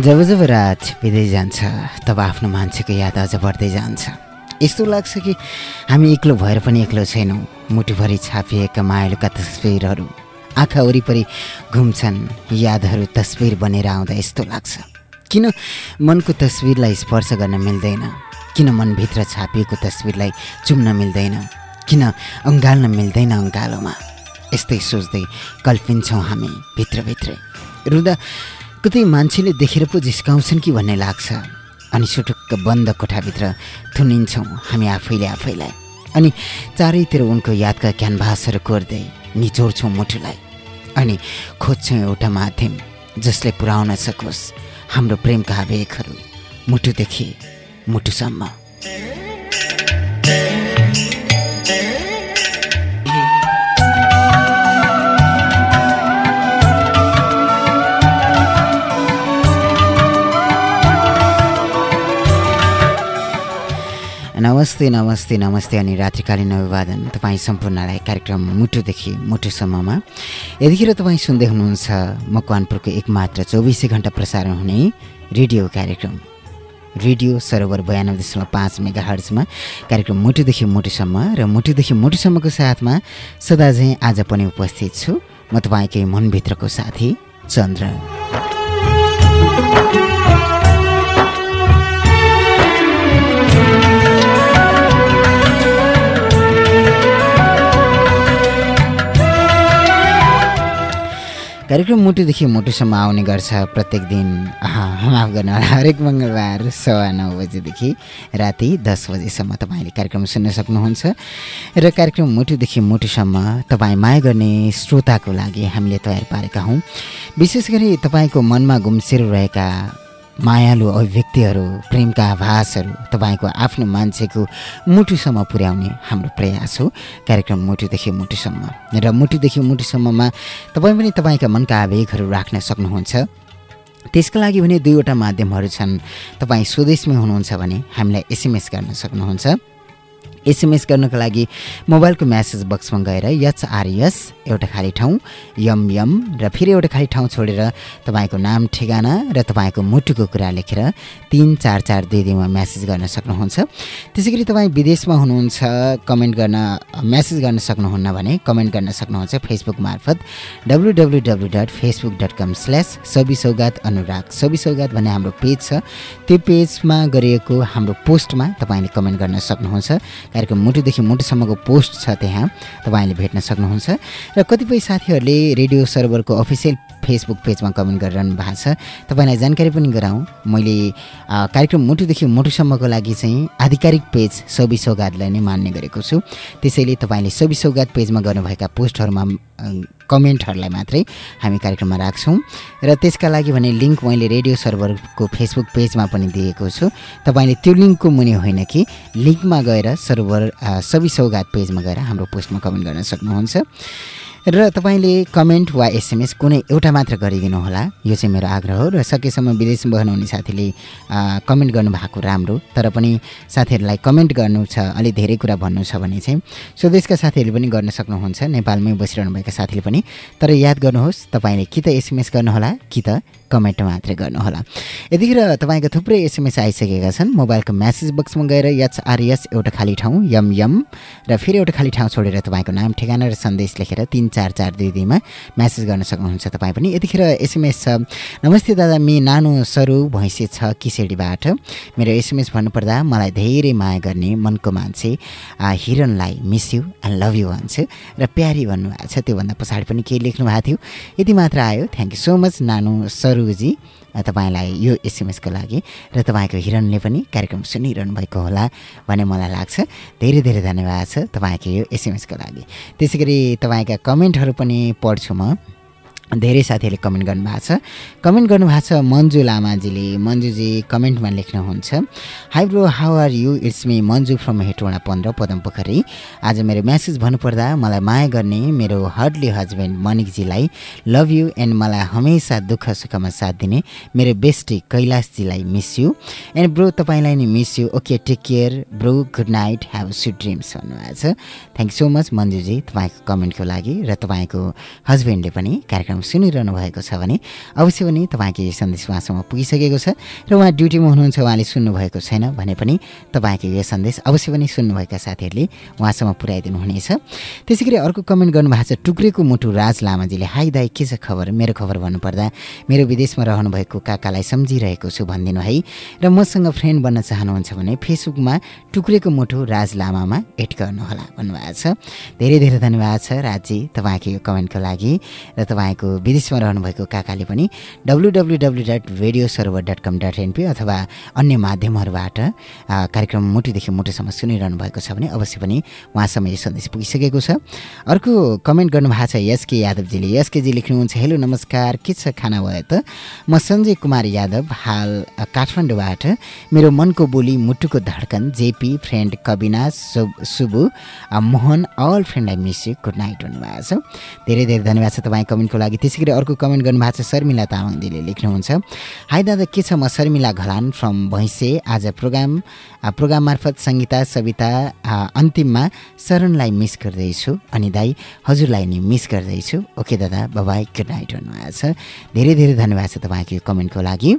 जब जब रात बित्दै जान्छ तब आफ्नो मान्छेको याद अझ बढ्दै जान्छ। यस्तो लाग्छ कि हामी एक्लो भएर पनि एक्लो छैनौँ। मुटुभरि छापिएका मायालुका तस्विरहरू आँखा वरिपरि घुम्छन् यादहरू तस्विर बनेर आउँदा यस्तो लाग्छ। किन मनको तस्विरलाई स्पर्श गर्न मिल्दैन? किन मनभित्र छापिएको तस्विरलाई चुम्न मिल्दैन? किन अँगाल्न मिल्दैन अङ्गालोमा यस्तै सोच्दै कल्पिन्छौँ हामी भित्रभित्रै। रुदा कतै मान्छेले देखेर पो जिस्काउँछन् कि भन्ने लाग्छ। अनि सुटुक्क बन्द कोठाभित्र थुनिन्छौँ हामी आफैले आफैलाई। अनि चारैतिर उनको यादका क्यानभासहरू कोर्दै निचोड्छौँ मुटुलाई। अनि खोज्छौँ एउटा माध्यम जसले पुर्याउन सकोस् हाम्रो प्रेमका आवेगहरू मुटुदेखि मुटुसम्म। नमस्ते नमस्ते नमस्ते अनि रात्रिकालीन अभिवादन तपाईँ सम्पूर्णलाई कार्यक्रम मुटुदेखि मुटुसम्ममा। यतिखेर तपाईँ सुन्दै हुनुहुन्छ मकवानपुरको एकमात्र चौबिसै घन्टा प्रसारण हुने रेडियो कार्यक्रम। रेडियो सरोवर बयानब्बे दशमलव पाँच मेगा हर्जमा कार्यक्रम मुटुदेखि मुटुसम्म र मुटुदेखि मुटुसम्मको साथमा सदा चाहिँ आज पनि उपस्थित छु। म तपाईँकै मनभित्रको साथी चन्द्र। कार्यक्रम मुटुदेखि मुटुसम्म आउने गर्छ प्रत्येक दिन। माफ गर्नु हरेक मङ्गलबार सवा नौ बजेदेखि राति दस बजेसम्म तपाईँले कार्यक्रम सुन्न सक्नुहुन्छ। र कार्यक्रम मुटुदेखि मुटुसम्म तपाईँ माया गर्ने श्रोताको लागि हामीले तयार पारेका हौँ। विशेष गरी तपाईँको मनमा गुम्सिरहेका मायालु अभिव्यक्तिहरू प्रेमका आभासहरू तपाईँको आफ्नो मान्छेको मुटुसम्म पुर्याउने हाम्रो प्रयास हो। कार्यक्रम मुटुदेखि मुटुसम्म र मुटुदेखि मुटुसम्ममा तपाईँ पनि तपाईँका मनका आवेगहरू राख्न सक्नुहुन्छ। त्यसका लागि भने दुईवटा माध्यमहरू छन्। तपाईँ स्वदेशमै हुनुहुन्छ भने हामीलाई एसएमएस गर्न सक्नुहुन्छ। एसएमएस गर्नको लागि मोबाइलको म्यासेज बक्समा गएर एचआरएस एउटा खाली ठाउँ यम यम र फेरि एउटा खाली ठाउँ छोडेर तपाईँको नाम ठेगाना र तपाईँको मुटुको कुरा लेखेर तिन चार चार दुई दुईमा म्यासेज गर्न सक्नुहुन्छ। त्यसै गरी तपाईँ विदेशमा हुनुहुन्छ कमेन्ट गर्न म्यासेज गर्न सक्नुहुन्न भने कमेन्ट गर्न सक्नुहुन्छ फेसबुक मार्फत W W W dot Facebook dot com slash Sabi Saugat Anurag सबि सौगात भन्ने हाम्रो पेज छ। त्यो पेजमा गरिएको हाम्रो पोस्टमा तपाईँले कमेन्ट गर्न सक्नुहुन्छ। कार्यक्रम मुटुदेखि मुटुसम्मको पोस्ट छ त्यहाँ तपाईँले भेट्न सक्नुहुन्छ। र कतिपय साथीहरूले रेडियो सर्भरको अफिसियल फेसबुक पेजमा कमेन्ट गरिरहनु भएको छ। तपाईँलाई जानकारी पनि गराउँ मैले कार्यक्रम मुटुदेखि मुटुसम्मको लागि चाहिँ आधिकारिक पेज सबि सौगातलाई नै मान्ने गरेको छु। त्यसैले तपाईँले सबि सौगात पेजमा गर्नुभएका पोस्टहरूमा कमेन्टहरूलाई मात्रै हामी कार्यक्रममा राख्छौँ। र त्यसका लागि भने लिङ्क मैले रेडियो सर्भरको फेसबुक पेजमा पनि दिएको छु। तपाईँले त्यो लिङ्कको मुनि होइन कि लिङ्कमा गएर सर्भर सबै सौगात पेजमा गएर हाम्रो पोस्टमा कमेन्ट गर्न सक्नुहुन्छ। र तपाईँले कमेन्ट वा एसएमएस कुनै एउटा मात्र गरिदिनु होला यो चाहिँ मेरो आग्रह हो र सकेसम्म विदेशमा बस्नुहुने साथीले कमेन्ट गर्नुभएको राम्रो तर पनि साथीहरूलाई कमेन्ट गर्नु छ अलिक धेरै कुरा भन्नु छ भने चाहिँ स्वदेशका साथीहरूले पनि गर्न सक्नुहुन्छ नेपालमै बसिरहनुभएका साथीले पनि। तर याद गर्नुहोस् तपाईँले कि त एसएमएस गर्नुहोला कि त कमेन्ट मात्रै गर्नुहोला। यतिखेर तपाईँको थुप्रै एसएमएस आइसकेका छन्। मोबाइलको म्यासेज बक्समा गएर एचआरएस एउटा खाली ठाउँ यम यम र फेरि एउटा खाली ठाउँ छोडेर तपाईँको नाम ठेगाना र सन्देश लेखेर तिन चार चार दुई दुईमा म्यासेज गर्न सक्नुहुन्छ तपाईँ पनि। यतिखेर एसएमएस छ। नमस्ते दादा मे नानो सरु भैँसे छ किसेडीबाट। मेरो एसएमएस भन्नुपर्दा मलाई धेरै माया गर्ने मनको मान्छे हिरणलाई miss you and love you भन्छु र प्यारी भन्नुभएको छ। त्योभन्दा पछाडि पनि केही लेख्नु भएको थियो। यति मात्र आयो। थ्याङ्क यू सो मच नानु सरु। गुरुजी तपाईँलाई यो एसएमएसको लागि र तपाईँको हिरणले पनि कार्यक्रम सुनिरहनु भएको होला भन्ने मलाई लाग्छ। धेरै धेरै धन्यवाद छ तपाईँको यो एसएमएसको लागि। त्यसै गरी तपाईँका कमेन्टहरू पनि पढ्छु म। धेरै साथीहरूले कमेन्ट गर्नुभएको छ। कमेन्ट गर्नुभएको छ मन्जु लामाजीले। मन्जुजी कमेन्टमा लेख्नुहुन्छ hi bro how are you it's me Manju from Hetauda पन्ध्र पदम पोखरी आज मेरो म्यासेज भन्नुपर्दा मलाई माया गर्ने मेरो हर्डली हस्बेन्ड मनिकजीलाई लभ यु एन्ड मलाई हमेसा दुःख सुखमा साथ दिने मेरो बेस्टी कैलाशजीलाई मिस यु एन्ड ब्रो तपाईँलाई नि miss you okay take care bro good night have sweet dreams भन्नुभएको छ। थ्याङ्क सो मच मन्जुजी तपाईँको कमेन्टको लागि र तपाईँको हस्बेन्डले पनि कार्यक्रम कार्यक्रम सुनिरहनु भएको छ भने अवश्य पनि तपाईँको यो सन्देश उहाँसम्म पुगिसकेको छ र उहाँ ड्युटीमा हुनुहुन्छ उहाँले सुन्नुभएको छैन भने पनि तपाईँको यो सन्देश अवश्य पनि सुन्नुभएका साथीहरूले उहाँसम्म पुर्याइदिनु हुनेछ त्यसै गरी अर्को कमेन्ट गर्नुभएको छ टुक्रेको मुटु राज लामाजीले हाई दाई के छ खबर? मेरो खबर भन्नुपर्दा मेरो विदेशमा रहनुभएको काकालाई सम्झिरहेको छु भनिदिनु है। र मसँग फ्रेन्ड बन्न चाहनुहुन्छ भने फेसबुकमा टुक्रेको मुटु राज लामामा एड गर्नुहोला भन्नुभएको छ। धेरै धेरै धन्यवाद छ राजी तपाईँको यो कमेन्टको लागि र तपाईँको विदेशमा रहनुभएको काकाले पनि W dot radio server dot com dot NP अथवा अन्य माध्यमहरूबाट कार्यक्रम मुटुदेखि मुटुसम्म सुनिरहनु भएको छ भने अवश्य पनि उहाँसम्म यो सन्देश पुगिसकेको छ। अर्को कमेन्ट गर्नुभएको छ एसके यादवजीले। एसकेजी लेख्नुहुन्छ हेलो नमस्कार। के छ खाना भयो त? म सञ्जय कुमार यादव हाल काठमाडौँबाट। मेरो मनको बोली मुटुको धड्कन JP friend Kabina Subu Mohan all फ्रेन्डलाई miss you. Good night भन्नुभएको छ। धेरै धेरै धन्यवाद छ तपाईँ कमेन्टको लागि। त्यसै गरी अर्को कमेन्ट गर्नुभएको छ शर्मिला तामाङजीले लेख्नुहुन्छ हाई दादा के छ म शर्मिला घलान फ्रम भैँसे? आज प्रोग्राम प्रोग्राम मार्फत सङ्गीता सविता अन्तिममा शरणलाई मिस गर्दैछु। अनि दाई हजुरलाई नि मिस गर्दैछु। ओके दादा बाबाई गुड नाइट भन्नुभएको छ। धेरै धेरै धन्यवाद छ तपाईँको यो कमेन्टको लागि।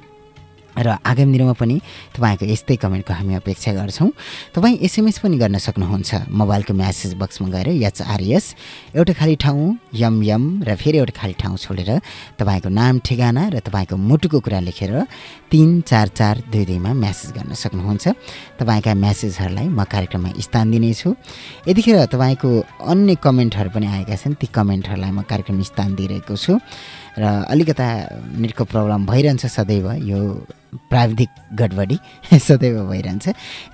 र आगामी दिनमा पनि तपाईँको यस्तै कमेन्टको हामी अपेक्षा गर्छौँ। तपाईँ एसएमएस पनि गर्न सक्नुहुन्छ। मोबाइलको म्यासेज बक्समा गएर एचआरएस एउटा खाली ठाउँ यम यम र फेरि एउटा खाली ठाउँ छोडेर तपाईँको नाम ठेगाना र तपाईँको मुटुको कुरा लेखेर तिन चार चार दुई दुईमा म्यासेज गर्न सक्नुहुन्छ। तपाईँका म्यासेजहरूलाई म कार्यक्रममा स्थान दिनेछु। यतिखेर तपाईँको अन्य कमेन्टहरू पनि आएका छन्। ती कमेन्टहरूलाई म कार्यक्रम स्थान दिइरहेको छु। र अलिकता नेटको प्रब्लम भइरहन्छ सदैव। यो प्राविधिक गडबडी सदैव भइरहन्छ।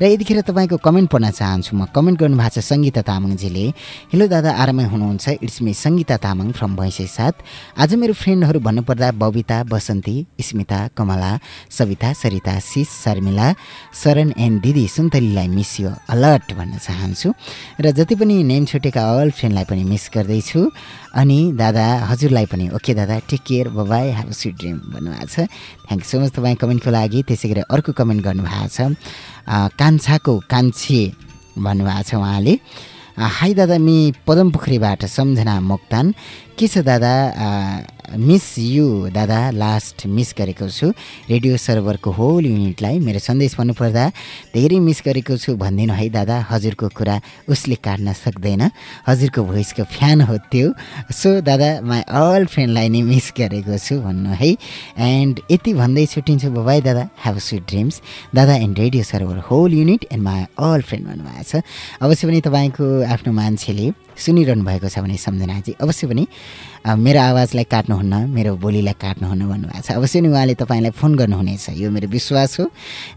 र यतिखेर तपाईँको कमेन्ट पढ्न चाहन्छु म। कमेन्ट गर्नुभएको छ सङ्गीता तामाङजीले। हेलो दादा आरामै हुनुहुन्छ। It's me Sangita Tamang from Bhainse साथ आज मेरो फ्रेन्डहरू भन्नुपर्दा बबिता बसन्ती स्मिता कमला सविता सरिता सिस शर्मिला शरण एन्ड दिदी सुन्तलीलाई मिस यो अलर्ट भन्न चाहन्छु। र जति पनि नेम छुटेका अल फ्रेन्डलाई पनि मिस गर्दैछु। अनि दादा हजुरलाई पनि। ओके दादा take care bye have sweet dream भन्नुभएको छ। थ्याङ्क सो मच तपाईँ कमेन्टको लागि त्यसै गरी अर्को कमेन्ट गर्नुभएको छ। कान्छाको कान्छे भन्नुभएको छ उहाँले। हाई दादा मि पदमपोखरीबाट सम्झना मोक्तान। के छ दादा? मिस यु दादा लास्ट मिस गरेको छु। रेडियो सर्भरको होल युनिटलाई मेरो सन्देश भन्नुपर्दा धेरै मिस गरेको छु भनिदिनु है दादा हजुरको कुरा उसले काट्न सक्दैन। हजुरको भोइसको फ्यान हो त्यो। सो दादा माई अल फ्रेन्डलाई नै मिस गरेको छु भन्नु है। एन्ड यति भन्दै छुट्टिन्छु बाई दादा। हेभ स्विट ड्रिम्स दादा and radio server whole unit and my all friend भन्नुभएको छ। अवश्य पनि तपाईँको आफ्नो मान्छेले सुनिरहनु भएको छ भने सम्झनाजी अवश्य पनि मेरो आवाजलाई काट्नुहुन्न मेरो बोलीलाई काट्नुहुन्न भन्नुभएको छ। अवश्य नै उहाँले तपाईँलाई फोन गर्नुहुनेछ। यो मेरो विश्वास हो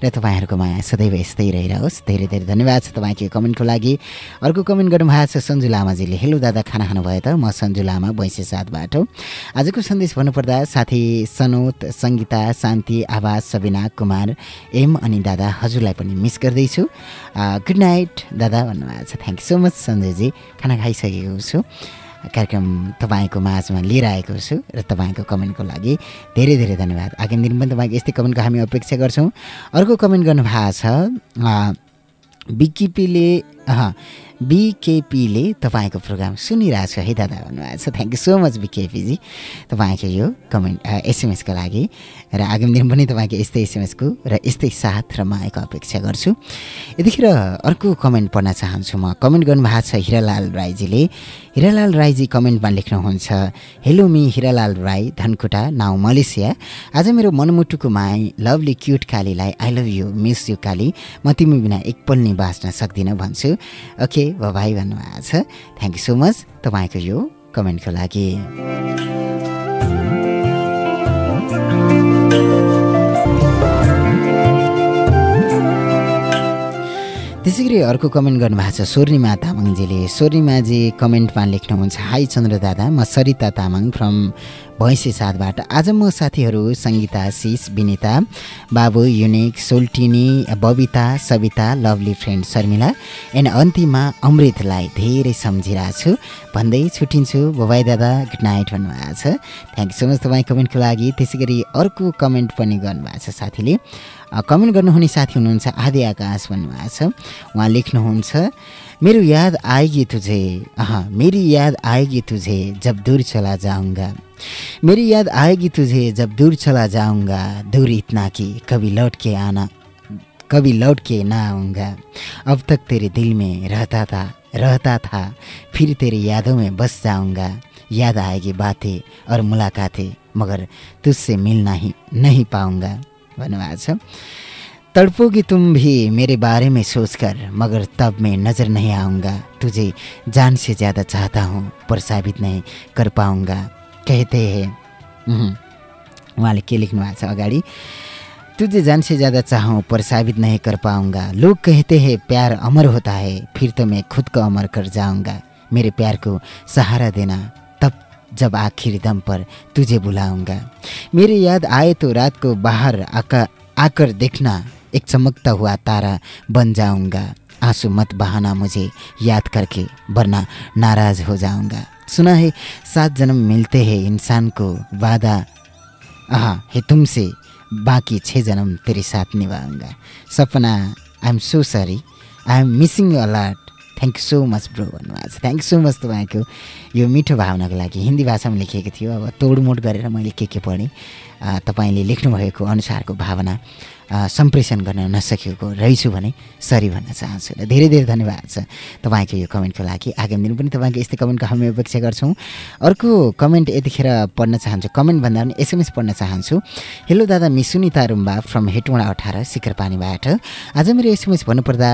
र तपाईँहरूको माया सदैव यस्तै रहिरहोस्। धेरै धेरै धन्यवाद छ तपाईँको कमेन्टको लागि। अर्को कमेन्ट गर्नुभएको छ सन्जु लामाजीले। हेलो दादा खाना खानुभयो त? म सन्जु लामा बैसे साथबाट आजको सन्देश भन्नुपर्दा साथी सनोत सङ्गीता शान्ति आवाज सबिना कुमार एम अनि दादा हजुरलाई पनि मिस गर्दैछु। गुड नाइट दादा भन्नुभएको छ। थ्याङ्क यू सो मच सन्जयजी। खाना खाइसकेको छु। कार्यक्रम तपाईँको माझमा लिएर आएको छु र तपाईँको कमेन्टको लागि धेरै धेरै धन्यवाद। आगामी दिन पनि तपाईँको यस्तै कमेन्टको हामी अपेक्षा गर्छौँ। अर्को कमेन्ट गर्नुभएको छ बिकिपीले बिकेपीले तपाईँको प्रोग्राम सुनिरहेको छु है दादा भन्नुभएको छ। Thank you so much बिकेपीजी। तपाईँको यो कमेन्ट एसएमएसको लागि र आगामी दिन पनि तपाईँको यस्तै एसएमएसको र यस्तै साथ र मायाको अपेक्षा गर्छु। यतिखेर अर्को कमेन्ट पढ्न चाहन्छु म। कमेन्ट गर्नुभएको छ हिरालाल राईजीले। हिरालाल राईजी कमेन्टमा लेख्नुहुन्छ hello me Hiralal Rai Dhankuta now Malaysia. आज मेरो मनमुटुको माई लभली क्युट कालीलाई I love you miss you Kali. म तिमी बिना एकपल नि बाँच्न सक्दिनँ भन्छु। ओके भाइ भन्नुभएको छ। थ्याङ्क यू सो मच तपाईँको यो कमेन्टको लागि। त्यसै गरी अर्को कमेन्ट गर्नुभएको छ स्वर्णिमा तामाङजीले। स्वर्णिमाजी कमेन्टमा लेख्नुहुन्छ हाई चन्द्र दादा म सरिता तामाङ फ्रम भैँसे साथबाट आज म साथीहरू Sangita Shish Binita Babu unique सोल्टिनी Babita Savita lovely friend Sharmila and अन्तिममा अमृतलाई धेरै सम्झिरहेको छु। भन्दै छुट्टिन्छु बबाई दादा गुड नाइट भन्नुभएको छ। थ्याङ्क यू सो मच तपाईँ कमेन्टको लागि। त्यसै अर्को कमेन्ट पनि गर्नुभएको छ साथीले। कमेन्ट गर्नुहुने साथी हुनुहुन्छ आदि आकाश भन्नुभएको छ उहाँ लेख्नुहुन्छ मेरो याद आएगी तुझे अह मेरी याद आएगी तुझे जब दूर चला जाऊँगा। मेरी याद आएगी तुझे जब दूर चला जाऊँगा दूर इतना कि कभी लौट के आना कभी लौट के ना आऊँगा। अब तक तेरे दिल में रहता था रहता था फिर तेरे यादों में बस जाऊँगा। याद आएगी बातें और मुलाकातें मगर तुझसे मिलना ही नहीं पाऊँगा। छ तड़पोगी तुम भी मेरे बारे में सोचकर, मगर तब मैं नज़र नहीं आऊँगा। तुझे जान से ज़्यादा चाहता हूँ, पर साबित नहीं कर पाऊँगा। कहते हैं उहाँले के लेख्नु भएको अगाडि तुझे जान से ज़्यादा चाहूँ, पर साबित नहीं कर पाऊँगा। लोग कहते हैं, प्यार अमर होता है, फिर तो मैं खुद को अमर कर जाऊँगा। मेरे प्यार को सहारा देना जब आखिर दम पर तुझे बुलाऊंगा। मेरी याद आए तो रात को बाहर आका आकर देखना एक चमकता हुआ तारा बन जाऊंगा। आंसू मत बहाना मुझे याद करके वरना नाराज हो जाऊंगा। सुना है सात जन्म मिलते हैं इंसान को वादा। आह है तुमसे बाकी छः जन्म तेरे साथ निभाऊंगा। Sapna I am so sorry I am missing alert thank you so much bro भन्नुभएको छ. थ्याङ्क सो मच तपाईँको यो मिठो भावनाको लागि। हिन्दी भाषामा लेखिएको थियो। अब तोडमोड गरेर मैले के के पढेँ? तपाईँले लेख्नुभएको अनुसारको भावना। सम्प्रेषण गर्न नसकेको रहेछु भने सरी भन्न चाहन्छु र धेरै धेरै धन्यवाद छ तपाईँको यो कमेन्टको लागि। आगामी दिन पनि तपाईँको यस्तै कमेन्टको हामी अपेक्षा गर्छौँ। अर्को कमेन्ट यतिखेर पढ्न चाहन्छु। कमेन्ट भन्दा पनि एसएमएस पढ्न चाहन्छु। हेलो दादा मिस सुनिता रुम्बा फ्रम हेटुडा अठार सिकरपानीबाट आज मेरो एसएमएस भन्नुपर्दा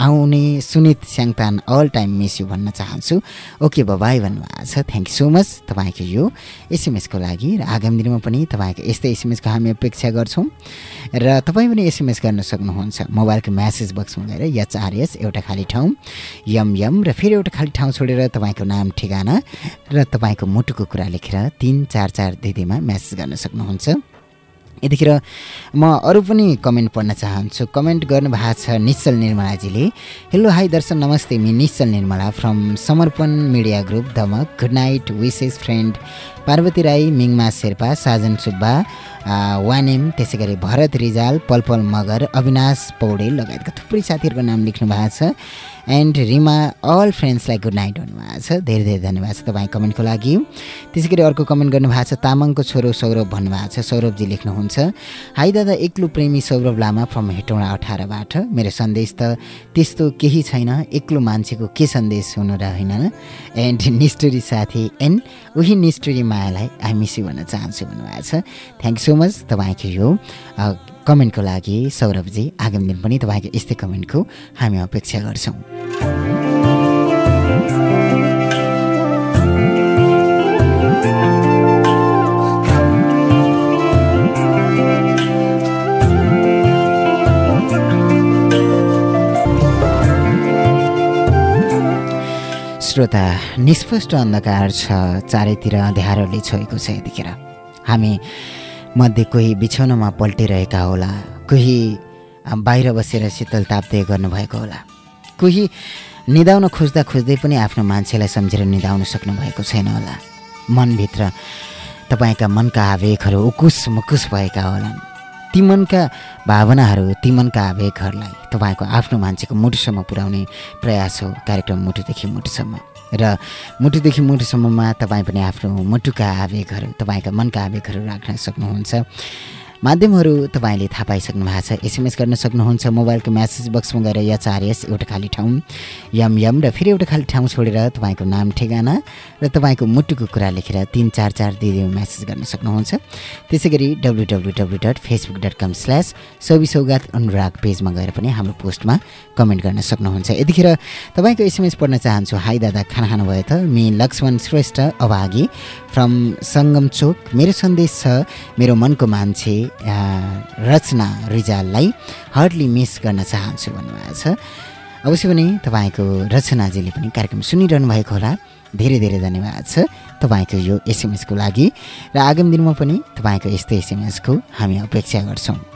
आउने Sunit Syangtan all time miss you भन्न चाहन्छु। ओके बबाई भन्नुभएको छ। थ्याङ्क यू सो मच तपाईँको यो एसएमएसको लागि। र आगामी दिनमा पनि तपाईँको यस्तै एसएमएसको हामी अपेक्षा गर्छौँ। र तपाईँ पनि एसएमएस गर्न सक्नुहुन्छ। मोबाइलको म्यासेज बक्समा गएर एचआरएस एउटा खाली ठाउँ यम र फेरि एउटा खाली ठाउँ छोडेर तपाईँको नाम ठेगाना र तपाईँको मुटुको कुरा लेखेर तिन चार चार दिदीमा म्यासेज गर्न सक्नुहुन्छ। यतिखेर म अरू पनि कमेन्ट पढ्न चाहन्छु। कमेन्ट गर्नुभएको छ निश्चल निर्मलाजीले। हेलो हाई दर्शन नमस्ते मि Nishchal Nirmala from Samarpan media group Damak good night wishes friend Parvati Rai मिङमा शेर्पा साजन सुब्बा वानेम त्यसै गरी भरत रिजाल पलपल मगर अविनाश पौडेल लगायतका थुप्रै साथीहरूको नाम लेख्नु भएको छ। एन्ड रिमा अल फ्रेन्ड्सलाई गुड नाइट भन्नुभएको छ. धेरै धेरै धन्यवाद छ तपाईँ कमेन्टको लागि। त्यसै गरी अर्को कमेन्ट गर्नुभएको छ तामाङको छोरो सौरभ भन्नुभएको छ। सौरभजी लेख्नुहुन्छ हाई दादा एक्लो प्रेमी सौरभ लामा फ्रम हेटौँडा अठारबाट। मेरो सन्देश त त्यस्तो केही छैन। एक्लो मान्छेको के सन्देश हुनु र होइन एन्ड निष्ठुरी साथी एन्ड उही निष्ठुरी मायालाई आई मिस भन्न चाहन्छु भन्नुभएको छ। थ्याङ्क सो मच तपाईँको यो कमेन्टको लागि सौरभजी आगामी दिन पनि तपाईँको यस्तै कमेन्टको हामी अपेक्षा गर्छौँ। श्रोता निष्पष्ट अन्धकार छ चारैतिर अँध्यारोले छोएको छ यतिखेर। हामी मध्ये कोही बिछौनामा पल्टिरहेका होला कोही बाहिर बसेर शीतल ताप्दै गर्नुभएको होला कोही निदाउन खोज्दा खोज्दै पनि आफ्नो मान्छेलाई सम्झेर निदाउन सक्नुभएको छैन होला। मनभित्र तपाईँका मनका आवेगहरू उकुस मुकुस भएका होलान्। ती मनका भावनाहरू ती मनका आवेगहरूलाई तपाईँको आफ्नो मान्छेको मुटुसम्म पुर्याउने प्रयास हो कार्यक्रम मुटुदेखि मुटुसम्म। र मुटुदेखि मुटुसम्ममा तपाईँ पनि आफ्नो मुटुका आवेगहरू तपाईँका मनका आवेगहरू राख्न सक्नुहुन्छ। माध्यमहरू तपाईँले थाहा पाइसक्नु भएको छ। एसएमएस गर्न सक्नुहुन्छ मोबाइलको म्यासेज बक्समा गएर यचारएस एउटा खाली ठाउँ यम यम र फेरि एउटा खाली ठाउँ छोडेर तपाईँको नाम ठेगाना र तपाईँको मुटुको कुरा लेखेर तिन चार चार दिदी म्यासेज गर्न सक्नुहुन्छ। त्यसै गरी W W W dot Facebook dot com slash Sabi Saugat Anurag पेजमा गएर पनि हाम्रो पोस्टमा कमेन्ट गर्न सक्नुहुन्छ। यतिखेर तपाईँको एसएमएस पढ्न चाहन्छु। हाई दादा खाना खानुभयो त? मि लक्ष्मण श्रेष्ठ अभागी फ्रम सङ्गम चोक। मेरो सन्देश छ मेरो मनको मान्छे रचना रिजाललाई हार्डली मिस गर्न चाहन्छु भन्नुभएको छ। अवश्य पनि तपाईँको रचनाजीले पनि कार्यक्रम सुनिरहनु भएको होला। धेरै धेरै धन्यवाद छ तपाईँको यो एसएमएसको लागि। र आगामी दिनमा पनि तपाईँको यस्तै एसएमएसको हामी अपेक्षा गर्छौँ।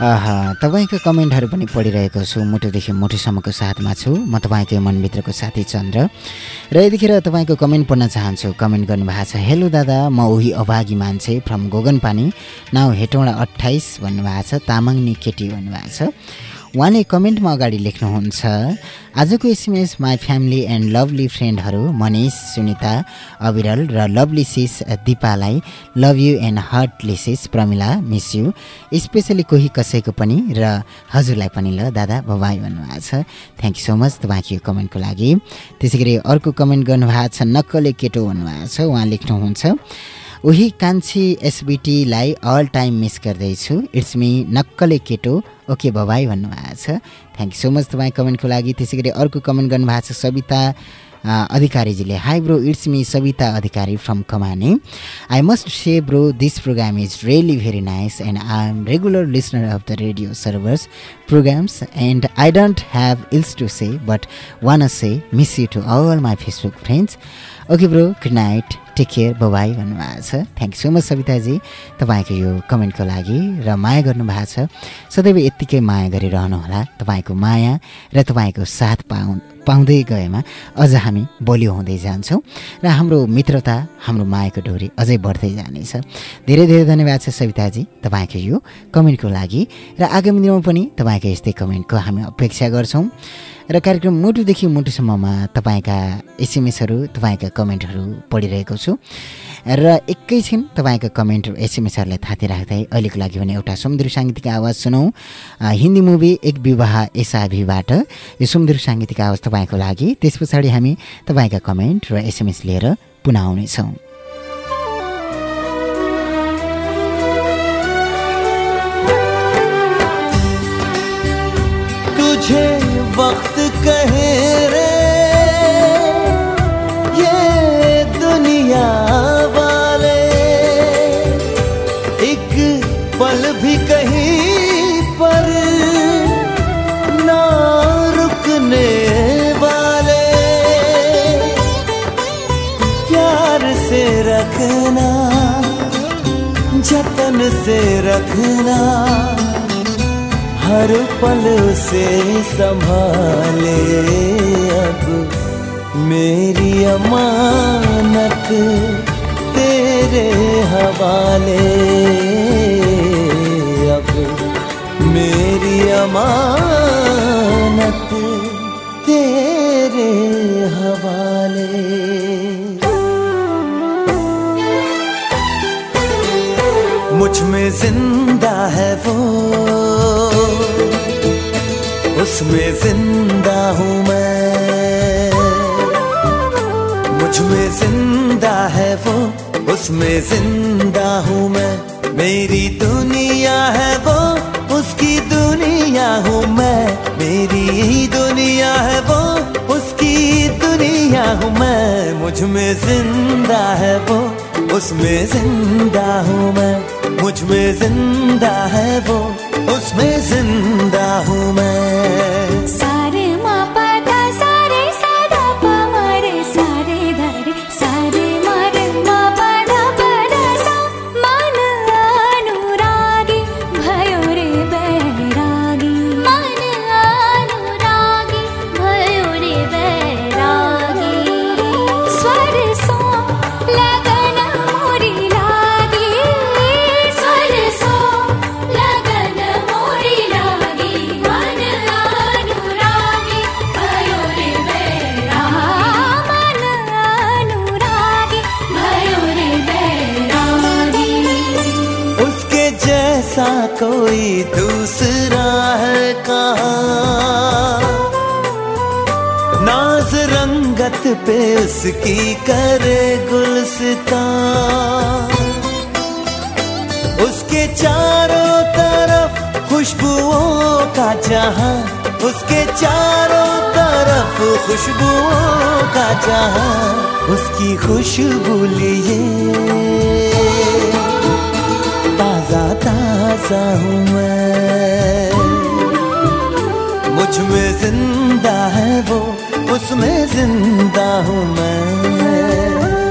तपाईँको कमेन्टहरू पनि पढिरहेको छु। मुटुदेखि मुटुसम्मको साथमा छु। म तपाईँकै मनभित्रको साथी चन्द्र। र यतिखेर तपाईँको कमेन्ट पढ्न चाहन्छु। कमेन्ट गर्नुभएको छ हेलो दादा म उही अभागी मान्छे फ्रम गोगन पानी नाउ हेटौँडा अट्ठाइस भन्नुभएको छ तामाङनी केटी भन्नुभएको छ। उहाँले कमेन्टमा अगाडि लेख्नुहुन्छ आजको SMS my family and lovely फ्रेन्डहरू Manish Sunita Abiral र लभली सिस दिपालाई लभ यु एन्ड हार्ट लिसिस प्रमिला मिस यु स्पेसली कोही कसैको पनि र हजुरलाई पनि ल दादा बबाई भन्नुभएको छ। थ्याङ्क यू सो मच तपाईँको कमेन्टको लागि। त्यसै अर्को कमेन्ट गर्नुभएको छ नक्कले केटो भन्नुभएको छ उहाँ लेख्नुहुन्छ उही कान्छी एसबिटीलाई अल टाइम मिस गर्दैछु। इट्स मी नक्कले केटो। ओके बबाई भन्नुभएको छ। थ्याङ्क यू सो मच तपाईँ कमेन्टको लागि। त्यसै गरी अर्को कमेन्ट गर्नुभएको छ Savita अधिकारीजीले। Hi bro it's me Sabita Adhikari from Kamane I must say bro this programme is really very nice and I am regular listener of the radio servers programmes and I don't have else to say but one say miss you to all my Facebook friends okay bro good night take care bye bye भन्नुभएको छ। Thank so much सविताजी। तपाईँको यो कमेन्टको लागि र माया गर्नुभएको छ। सदैव यत्तिकै माया गरिरहनुहोला तपाईँको माया र तपाईँको साथ पाउ पाउँदै गएमा अझ हामी बलियो हुँदै जान्छौँ र हाम्रो मित्रता हाम्रो मायाको डोरी अझै बढ्दै जानेछ। धेरै धेरै धन्यवाद छ सविताजी तपाईँको यो कमेन्टको लागि। र आगामी दिनमा पनि तपाईँको यस्तै कमेन्टको हामी अपेक्षा गर्छौँ। र कार्यक्रम मुटुदेखि मुटुसम्ममा तपाईँका एसएमएसहरू तपाईँका कमेन्टहरू पढिरहेको छु। र एकैछिन तपाईँको कमेन्ट एसएमएसहरूलाई थाती राख्दै अहिलेको लागि भने एउटा सुमधुर साङ्गीतिक आवाज सुनौँ। हिन्दी मुभी एक विवाह एसाभीबाट यो सुमधुर साङ्गीतिक आवाज तपाईँको लागि। त्यस पछाडि हामी तपाईँका कमेन्ट र एसएमएस लिएर पुनः आउनेछौँ। वक्त कहे हर पल से संभाले अब मेरी अमानत तेरे हवाले अब मेरी अमानत तेरे हवाले। मुझमें ज़िंदा उसमें ज़िंदा हूँ मैं। मुझमें ज़िंदा है वो, उसमें ज़िंदा हूँ मैं। मेरी दुनिया है वो, उसकी दुनिया हूँ मैं। मेरी ही दुनिया है वो, उसकी दुनिया हूँ मैं। मुझमें ज़िंदा है वो, उसमें ज़िंदा हूँ मैं। मुझमें ज़िंदा है वो उसमें ज़िंदा हूँ मैं। जैसा कोई दूसरा है कहाँ? नाज रंगत पे उसकी करे गुलसता उसके चारों तरफ़ खुशबुओं का जहाँ। उसके चारों तरफ़ खुशबुओं का जहाँ। उसकी खुशबू लिए ताज़ा हूँ मैं। मुझमें ज़िंदा है वो उसमें ज़िंदा हूँ मैं।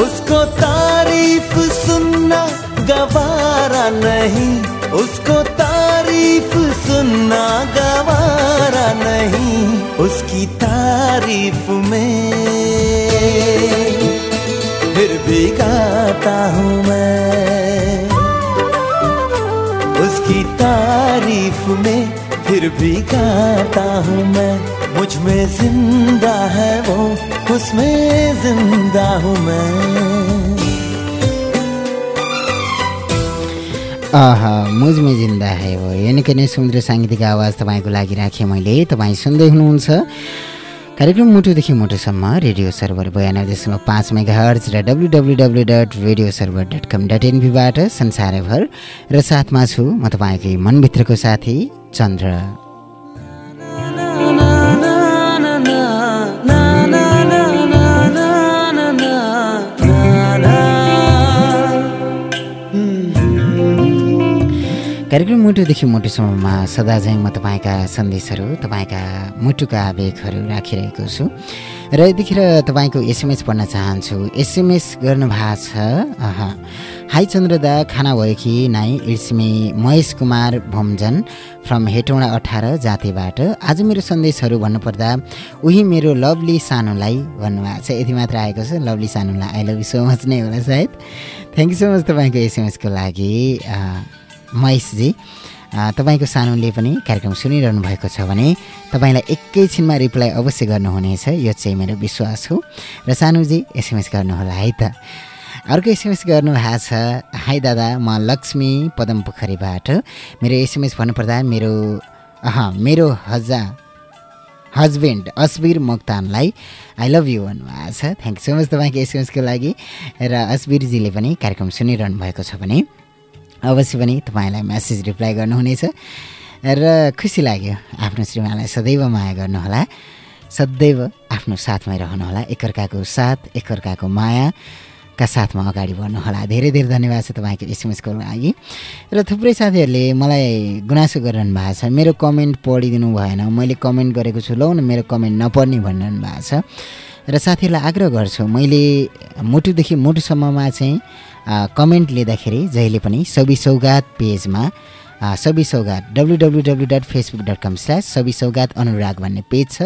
उसको तारीफ़ सुनना गवारा नहीं। उसको तारीफ़ सुनना गवारा नहीं। उसकी तारीफ़ में फिर भी गाता हूँ मैं। उसकी तारीफ़ में फिर भी गाता हूँ मैं। मुझ में जिंदा है वो उसमें जिंदा हूँ मैं। आहा मुजमै जिन्दा है हो यो निकै नै समुद्र साङ्गीतिक आवाज तपाईँको लागि राखेँ मैले। तपाईँ सुन्दै हुनुहुन्छ कार्यक्रम मुटुदेखि मुटुसम्म रेडियो सर्भर बयानब्बे दशमलव पाँच मेगा हर्ज र W W W dot radio server dot com dot एनपीबाट संसारभर। र साथमा छु म तपाईँकै मनभित्रको साथी चन्द्र। कार्यक्रम मुटुदेखि मुटुसम्ममा सदा चाहिँ म तपाईँका सन्देशहरू तपाईँका मुटुका आवेगहरू राखिरहेको छु। र यतिखेर तपाईँको एसएमएस पढ्न चाहन्छु। एसएमएस गर्नुभएको छ हाई चन्द्रदा खाना भयो कि नाइ? It's me Mahesh Kumar Bhomjan from Hetauda अठार जातिबाट। आज मेरो सन्देशहरू भन्नुपर्दा उही मेरो लभली सानोलाई भन्नुभएको छ। यति मात्र आएको छ। लभली सानोलाई I love you so much नै होला सायद। थ्याङ्क यू सो मच तपाईँको एसएमएसको लागि। महेशजी तपाईँको सानोले पनि कार्यक्रम सुनिरहनु भएको छ भने तपाईँलाई एकैछिनमा रिप्लाई अवश्य गर्नुहुनेछ यो चाहिँ मेरो विश्वास हो। र सानोजी एसएमएस गर्नुहोला है त। अर्को एसएमएस गर्नुभएको छ हाई दादा म लक्ष्मी पदम पोखरीबाट मेरो एसएमएस भन्नुपर्दा मेरो अह मेरो हजा हस्बेन्ड अस्बिर मोक्तानलाई आई लभ यु भन्नुभएको छ। थ्याङ्क यू सो मच तपाईँको एसएमएसको लागि। र अस्बिरजीले पनि कार्यक्रम सुनिरहनु भएको छ भने अवश्य पनि तपाईँलाई म्यासेज रिप्लाई गर्नुहुनेछ। र खुसी लाग्यो आफ्नो श्रीमानलाई सदैव माया गर्नुहोला। सदैव आफ्नो साथमै रहनुहोला। एकअर्काको साथ एकअर्काको मायाका साथमा अगाडि बढ्नुहोला। धेरै धेरै धन्यवाद छ तपाईँको एसएमएसको लागि। र थुप्रै साथीहरूले मलाई गुनासो गरिरहनु भएको छ। मेरो कमेन्ट पढिदिनु भएन। मैले कमेन्ट गरेको छु लौ न मेरो कमेन्ट नपढ्ने भनिरहनु भएको छ। र साथीहरूलाई आग्रह गर्छु मैले मुटुदेखि मुटुसम्ममा चाहिँ कमेन्ट लिँदाखेरि जहिले पनि सबि सौगात पेजमा Sabi Saugat W W W dot Facebook dot com slash Sabi Saugat Anurag भन्ने पेज छ।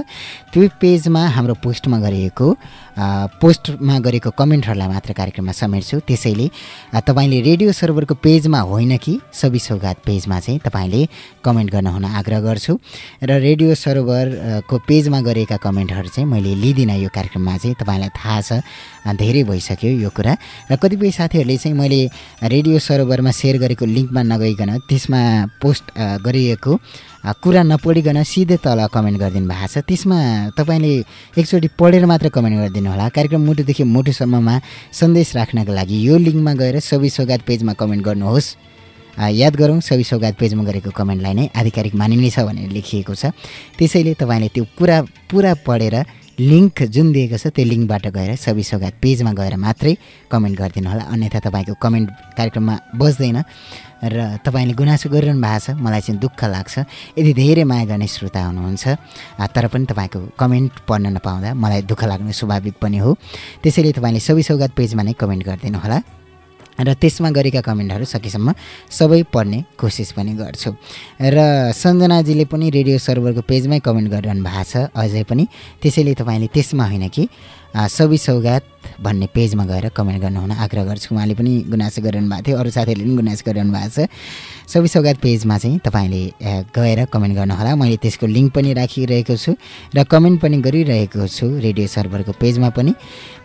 त्यो पेजमा हाम्रो पोस्टमा गरिएको पोस्टमा गरेको कमेन्टहरूलाई मात्र कार्यक्रममा समेट्छु। त्यसैले तपाईँले रेडियो सर्भरको पेजमा होइन कि सबि सौगात पेजमा चाहिँ तपाईँले कमेन्ट गर्न हुन आग्रह गर्छु। र रेडियो सर्भरको पेजमा गरेका कमेन्टहरू चाहिँ मैले लिँदिनँ। यो कार्यक्रममा चाहिँ तपाईँलाई थाहा छ धेरै भइसक्यो यो कुरा। र कतिपय साथीहरूले चाहिँ मैले रेडियो सर्भरमा सेयर गरेको लिङ्कमा नगइकन त्यसमा पोस्ट गरिएको कुरा नपढिकन सिधै तल कमेन्ट गरिदिनु भएको छ। त्यसमा तपाईँले एकचोटि पढेर मात्र कमेन्ट गरिदिनु होला। कार्यक्रम मुटुदेखि मुटुसम्ममा सन्देश राख्नको लागि यो लिङ्कमा गएर सबै सौगात पेजमा कमेन्ट गर्नुहोस्। याद गरौँ सबै सौगात पेजमा गरेको कमेन्टलाई नै आधिकारिक मानिनेछ भनेर लेखिएको छ। त्यसैले तपाईँले त्यो पुरा पुरा पढेर लिङ्क जुन दिएको छ त्यो लिङ्कबाट गएर सबै सौगात पेजमा गएर मात्रै कमेन्ट गरिदिनु होला। अन्यथा तपाईँको कमेन्ट कार्यक्रममा बस्दैन। र तपाईँले गुनासो गरिरहनु भएको छ मलाई चाहिँ दुःख लाग्छ। यदि धेरै माया गर्ने श्रोता हुनुहुन्छ तर पनि तपाईँको कमेन्ट पढ्न नपाउँदा मलाई दुःख लाग्नु स्वाभाविक पनि हो। त्यसैले तपाईँले सबै सौगात पेजमा नै कमेन्ट गरिदिनु होला। र त्यसमा गरेका कमेन्टहरू सकेसम्म सबै पढ्ने कोसिस पनि गर्छु। र सञ्जनाजीले पनि रेडियो सर्भरको पेजमै कमेन्ट गरिरहनु भएको छ अझै पनि। त्यसैले तपाईँले त्यसमा होइन कि सबै सौगात भन्ने पेजमा गएर कमेन्ट गर्नुहुन आग्रह गर्छु। उहाँले पनि गुनासो गरिरहनु भएको थियो अरू साथीहरूले पनि गुनासो गरिरहनु भएको छ। सौगात पेजमा चाहिँ तपाईँले गएर कमेन्ट गर्नुहोला। मैले त्यसको लिङ्क पनि राखिरहेको छु र कमेन्ट पनि गरिरहेको छु रेडियो सर्भरको पेजमा पनि।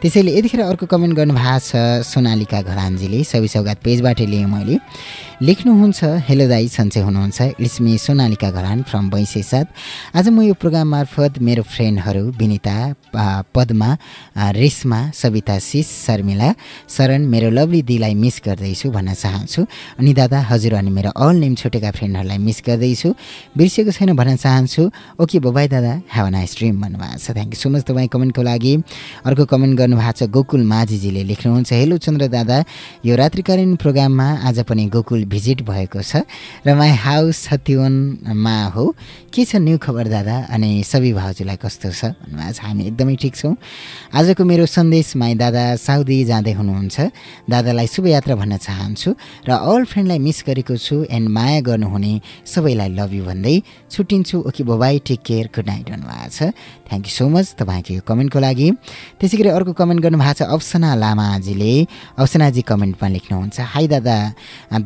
त्यसैले यतिखेर अर्को कमेन्ट गर्नुभएको छ सोनालिका घरानजीले सबै सौगात पेजबाट लिएँ मैले। लेख्नुहुन्छ हेलो दाई सन्चै हुनुहुन्छ। इट्स मी सोनालिका घरान फ्रम बैसे साथ आज म यो प्रोग्राम मार्फत मेरो फ्रेन्डहरू विनिता पद्मा रेश्मा सविता सिस शर्मिला शरण मेरो लभली दिलाई मिस गर्दैछु भन्न चाहन्छु। अनि दादा हजुर अनि मेरो अल नेम छुटेका फ्रेन्डहरूलाई मिस गर्दैछु। बिर्सेको छैन भन्न चाहन्छु। ओके बबाई दादा। ह्याभ नाइस ड्रिम भन्नुभएको छ। थ्याङ्क यू सो मच तपाईँ कमेन्टको लागि। अर्को कमेन्ट गर्नुभएको छ गोकुल माझीजीले लेख्नुहुन्छ। हेलो चन्द्र दादा। यो रात्रिकालीन प्रोग्राममा आज पनि गोकुल भिजिट भएको छ र माई हाउस छतिवनमा हो। के छ न्यू खबर दादा? अनि सबै भाउजूलाई कस्तो छ भन्नुभएको छ। हामी एकदमै ठिक छौँ। आजको मेरो सन्देश माई दादा साउदी जाँदै हुनुहुन्छ। दादालाई शुभयात्रा भन्न चाहन्छु र अल फ्रेन्डलाई मिस गरेको छु। एन्ड माया गर्नुहुने सबैलाई लभ यु भन्दै छुट्टिन्छु। Okay बोबाई take care good night भन्नुभएको छ। थ्याङ्क यू सो मच तपाईँको यो कमेन्टको लागि। त्यसै गरी अर्को कमेन्ट गर्नुभएको छ अप्सना लामाजीले। अप्सनाजी कमेन्टमा लेख्नुहुन्छ हाई दादा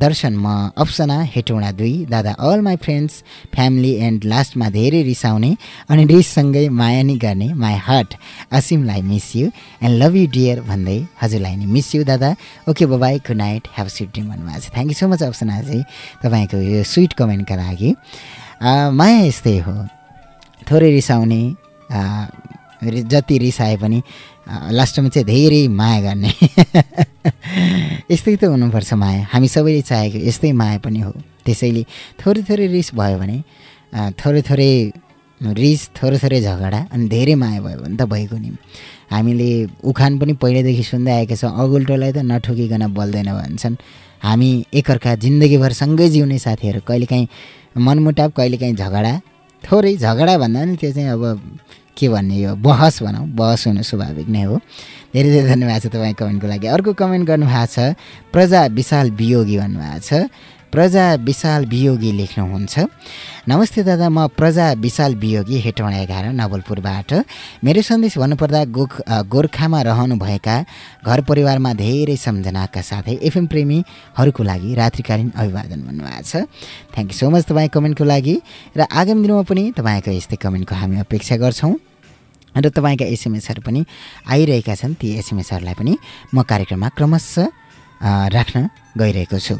दर्शन म अप्सना हेटौँडा दुई। दादा all my friends family and लास्टमा धेरै रिसाउने अनि रिससँगै माया नि गर्ने। My heart असिमलाई miss you and love you dear भन्दै हजुरलाई नि मिस यु दादा। Okay bye good night have sweet dream भन्नुभएको छ। थ्याङ्क यू सो मच अप्सनाजी। तपाईँको यो स्विट कमेन्टका लागि। माया यस्तै हो। थोरै रिसाउने जति रिसाए पनि लास्टमा चाहिँ धेरै माया गर्ने। यस्तै त हुनुपर्छ माया। हामी सबैले चाहेको यस्तै माया पनि हो। त्यसैले थोरै थोरै रिस भयो भने थोरै थोरै रिस थोरै थोरै झगडा अनि धेरै माया भयो भने त भइगयो नि। हामीले उखान पनि पहिल्यैदेखि सुन्दै आएका छौँ। अगुल्टोलाई त नठोकिकन बोल्दैन भन्छन्। हामी एकअर्का जिन्दगीभर सँगै जिउने साथीहरू कहिलेकाहीँ मनमुटाव कहिलेकाहीँ झगडा। थोरै झगडा भन्दा पनि त्यो चाहिँ अब के भन्ने यो बहस भनौँ बहस हुनु स्वाभाविक नै हो। धेरै धेरै धन्यवाद छ तपाईँ कमेन्टको लागि। अर्को कमेन्ट गर्नुभएको छ प्रजा विशाल वियोगी भन्नुभएको छ। प्रजा विशाल वियोगी लेख्नुहुन्छ। नमस्ते दादा म प्रजा विशाल वियोगी हेटौँडा एघार नवलपुरबाट। मेरो सन्देश भन्नुपर्दा गोख गोर्खामा रहनुभएका घर परिवारमा धेरै सम्झनाका साथै एफएम प्रेमीहरूको लागि रात्रिकालीन अभिवादन भन्नुभएको छ। थ्याङ्क यू सो मच तपाईँ कमेन्टको लागि। र आगामी दिनमा पनि तपाईँको यस्तै कमेन्टको हामी अपेक्षा गर्छौँ। र तपाईँका एसएमएसहरू पनि आइरहेका छन् ती एसएमएसहरूलाई पनि म कार्यक्रममा क्रमशः राख्न गइरहेको छु।